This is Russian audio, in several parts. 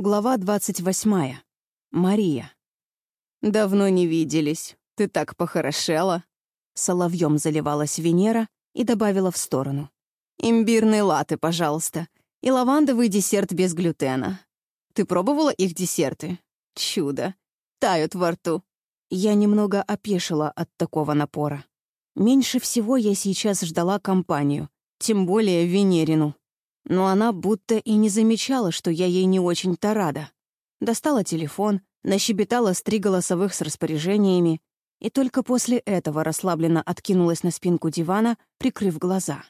Глава двадцать восьмая. Мария. «Давно не виделись. Ты так похорошела». Соловьем заливалась Венера и добавила в сторону. «Имбирные латы, пожалуйста, и лавандовый десерт без глютена. Ты пробовала их десерты? Чудо. Тают во рту». Я немного опешила от такого напора. Меньше всего я сейчас ждала компанию, тем более Венерину но она будто и не замечала, что я ей не очень-то рада. Достала телефон, нащебетала с три голосовых с распоряжениями и только после этого расслабленно откинулась на спинку дивана, прикрыв глаза.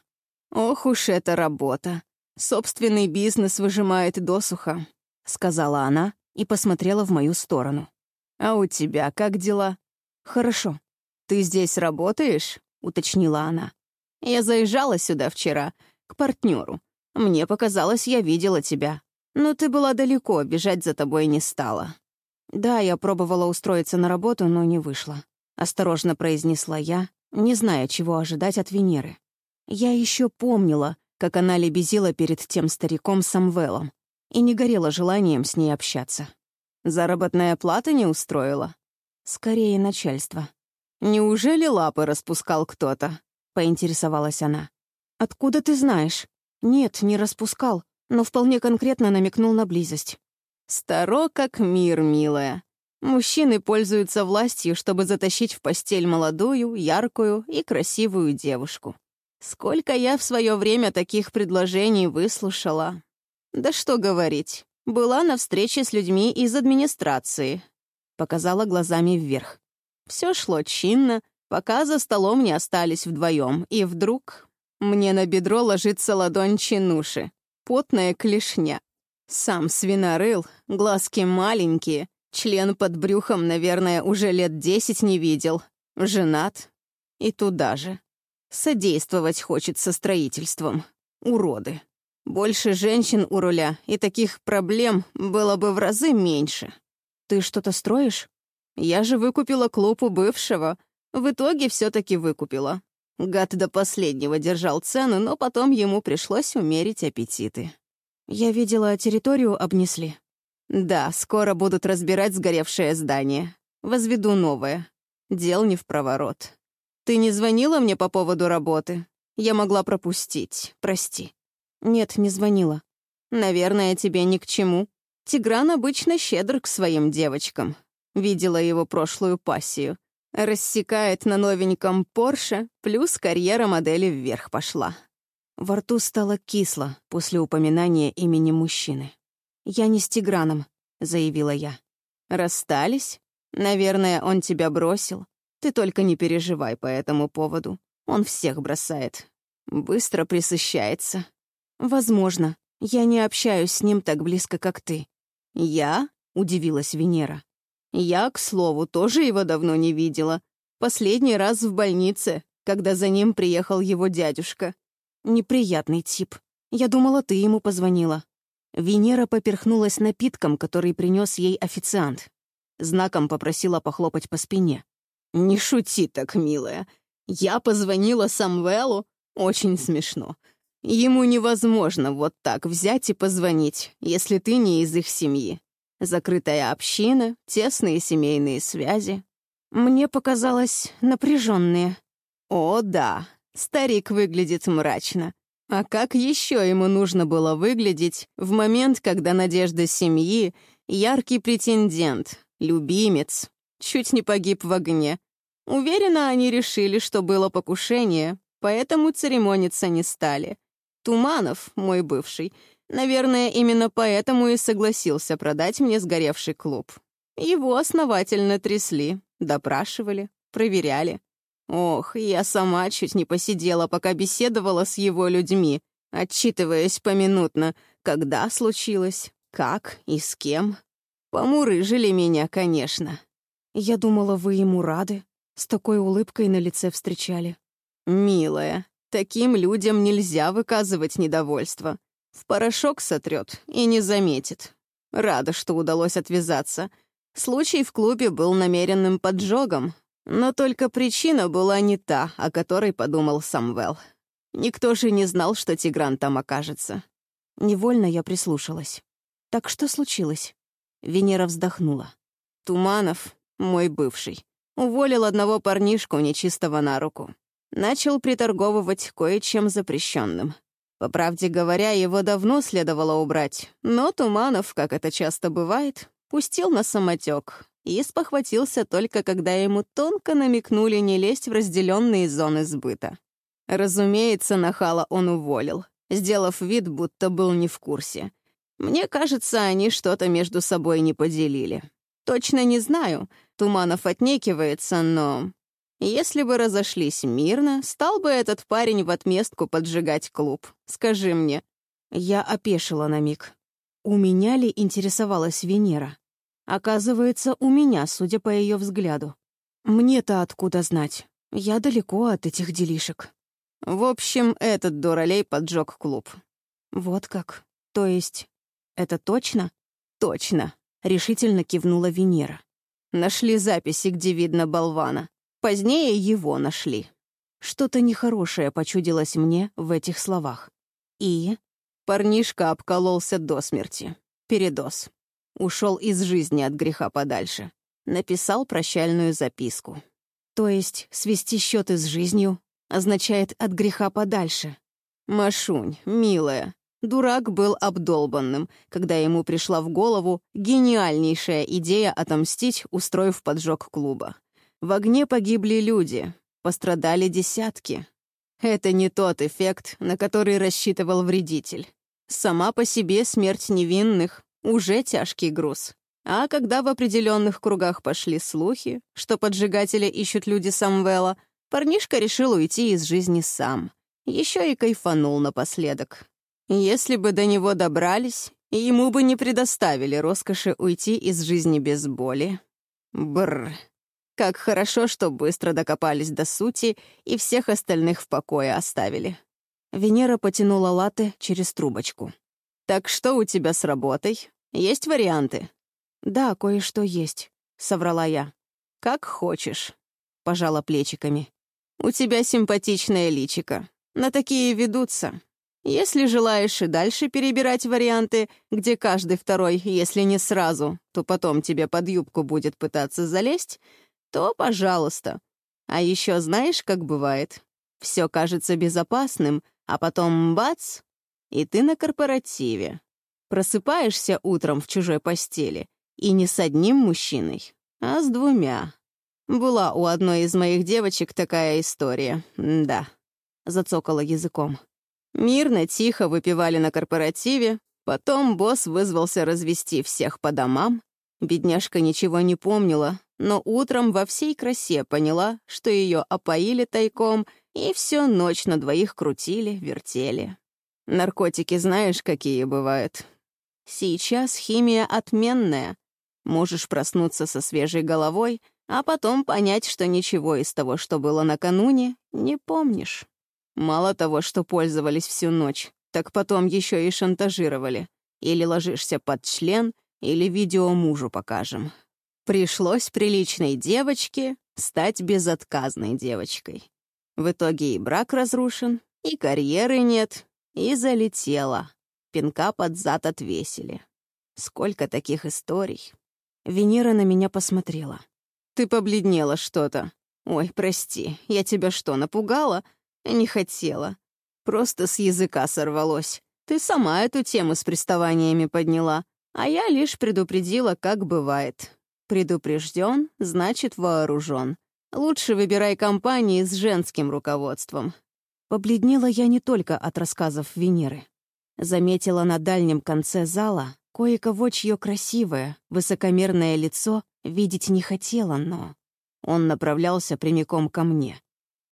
«Ох уж эта работа! Собственный бизнес выжимает досуха», — сказала она и посмотрела в мою сторону. «А у тебя как дела?» «Хорошо. Ты здесь работаешь?» — уточнила она. «Я заезжала сюда вчера, к партнеру. Мне показалось, я видела тебя. Но ты была далеко, бежать за тобой не стала. Да, я пробовала устроиться на работу, но не вышло. Осторожно произнесла я, не зная, чего ожидать от Венеры. Я еще помнила, как она лебезила перед тем стариком Самвелом, и не горела желанием с ней общаться. Заработная плата не устроила? Скорее, начальство. «Неужели лапы распускал кто-то?» — поинтересовалась она. «Откуда ты знаешь?» Нет, не распускал, но вполне конкретно намекнул на близость. «Старо как мир, милая. Мужчины пользуются властью, чтобы затащить в постель молодую, яркую и красивую девушку. Сколько я в свое время таких предложений выслушала. Да что говорить, была на встрече с людьми из администрации. Показала глазами вверх. Все шло чинно, пока за столом не остались вдвоем, и вдруг мне на бедро ложится ладонь чинуши. Потная клешня. Сам свинорыл, глазки маленькие, член под брюхом, наверное, уже лет десять не видел. Женат. И туда же. Содействовать хочет со строительством. Уроды. Больше женщин у руля, и таких проблем было бы в разы меньше. Ты что-то строишь? Я же выкупила клуб у бывшего. В итоге все таки выкупила. Гад до последнего держал цену, но потом ему пришлось умерить аппетиты. Я видела, территорию обнесли. Да, скоро будут разбирать сгоревшее здание. Возведу новое. Дел не в проворот. Ты не звонила мне по поводу работы? Я могла пропустить, прости. Нет, не звонила. Наверное, тебе ни к чему. Тигран обычно щедр к своим девочкам. Видела его прошлую пассию — Рассекает на новеньком Порше, плюс карьера модели вверх пошла. Во рту стало кисло после упоминания имени мужчины. «Я не с Тиграном», — заявила я. «Расстались? Наверное, он тебя бросил. Ты только не переживай по этому поводу. Он всех бросает. Быстро присыщается. Возможно, я не общаюсь с ним так близко, как ты». «Я?» — удивилась Венера. Я, к слову, тоже его давно не видела. Последний раз в больнице, когда за ним приехал его дядюшка. Неприятный тип. Я думала, ты ему позвонила. Венера поперхнулась напитком, который принес ей официант. Знаком попросила похлопать по спине. «Не шути так, милая. Я позвонила Самвелу. Очень смешно. Ему невозможно вот так взять и позвонить, если ты не из их семьи. Закрытая община, тесные семейные связи. Мне показалось напряженные. О, да, старик выглядит мрачно. А как еще ему нужно было выглядеть в момент, когда надежда семьи, яркий претендент, любимец, чуть не погиб в огне? Уверена, они решили, что было покушение, поэтому церемониться не стали. Туманов, мой бывший, Наверное, именно поэтому и согласился продать мне сгоревший клуб. Его основательно трясли, допрашивали, проверяли. Ох, я сама чуть не посидела, пока беседовала с его людьми, отчитываясь поминутно, когда случилось, как и с кем. Помурыжили меня, конечно. Я думала, вы ему рады, с такой улыбкой на лице встречали. Милая, таким людям нельзя выказывать недовольство. В порошок сотрет и не заметит. Рада, что удалось отвязаться. Случай в клубе был намеренным поджогом, но только причина была не та, о которой подумал Самвел. Никто же не знал, что Тигран там окажется. Невольно я прислушалась. Так что случилось? Венера вздохнула. Туманов, мой бывший, уволил одного парнишку нечистого на руку. Начал приторговывать кое-чем запрещенным. По правде говоря, его давно следовало убрать, но Туманов, как это часто бывает, пустил на самотек и спохватился только, когда ему тонко намекнули не лезть в разделенные зоны сбыта. Разумеется, нахала он уволил, сделав вид, будто был не в курсе. Мне кажется, они что-то между собой не поделили. Точно не знаю, Туманов отнекивается, но... Если бы разошлись мирно, стал бы этот парень в отместку поджигать клуб. Скажи мне. Я опешила на миг. У меня ли интересовалась Венера? Оказывается, у меня, судя по ее взгляду. Мне-то откуда знать? Я далеко от этих делишек. В общем, этот дуралей поджег клуб. Вот как. То есть, это точно? Точно. Решительно кивнула Венера. Нашли записи, где видно болвана. Позднее его нашли. Что-то нехорошее почудилось мне в этих словах. И парнишка обкололся до смерти. Передоз. Ушел из жизни от греха подальше. Написал прощальную записку. То есть свести счеты с жизнью означает от греха подальше. Машунь, милая, дурак был обдолбанным, когда ему пришла в голову гениальнейшая идея отомстить, устроив поджог клуба. В огне погибли люди, пострадали десятки. Это не тот эффект, на который рассчитывал вредитель. Сама по себе смерть невинных уже тяжкий груз. А когда в определенных кругах пошли слухи, что поджигателя ищут люди Самвела, парнишка решил уйти из жизни сам. Еще и кайфанул напоследок. Если бы до него добрались, ему бы не предоставили роскоши уйти из жизни без боли. Бррр. Как хорошо, что быстро докопались до сути и всех остальных в покое оставили. Венера потянула латы через трубочку. «Так что у тебя с работой? Есть варианты?» «Да, кое-что есть», — соврала я. «Как хочешь», — пожала плечиками. «У тебя симпатичное личико. На такие ведутся. Если желаешь и дальше перебирать варианты, где каждый второй, если не сразу, то потом тебе под юбку будет пытаться залезть, то пожалуйста. А еще знаешь, как бывает? Все кажется безопасным, а потом бац, и ты на корпоративе. Просыпаешься утром в чужой постели, и не с одним мужчиной, а с двумя. Была у одной из моих девочек такая история, да. Зацокала языком. Мирно, тихо выпивали на корпоративе, потом босс вызвался развести всех по домам. Бедняжка ничего не помнила, но утром во всей красе поняла, что ее опоили тайком и всю ночь на двоих крутили, вертели. Наркотики знаешь, какие бывают. Сейчас химия отменная. Можешь проснуться со свежей головой, а потом понять, что ничего из того, что было накануне, не помнишь. Мало того, что пользовались всю ночь, так потом еще и шантажировали. Или ложишься под член, или видео мужу покажем. Пришлось приличной девочке стать безотказной девочкой. В итоге и брак разрушен, и карьеры нет, и залетела. Пинка под зад отвесили. Сколько таких историй. Венера на меня посмотрела. «Ты побледнела что-то. Ой, прости, я тебя что, напугала? Не хотела. Просто с языка сорвалось. Ты сама эту тему с приставаниями подняла, а я лишь предупредила, как бывает. Предупрежден, значит вооружен. Лучше выбирай компании с женским руководством. Побледнела я не только от рассказов Венеры. Заметила на дальнем конце зала кое-кого, чье красивое, высокомерное лицо видеть не хотела, но... Он направлялся прямиком ко мне.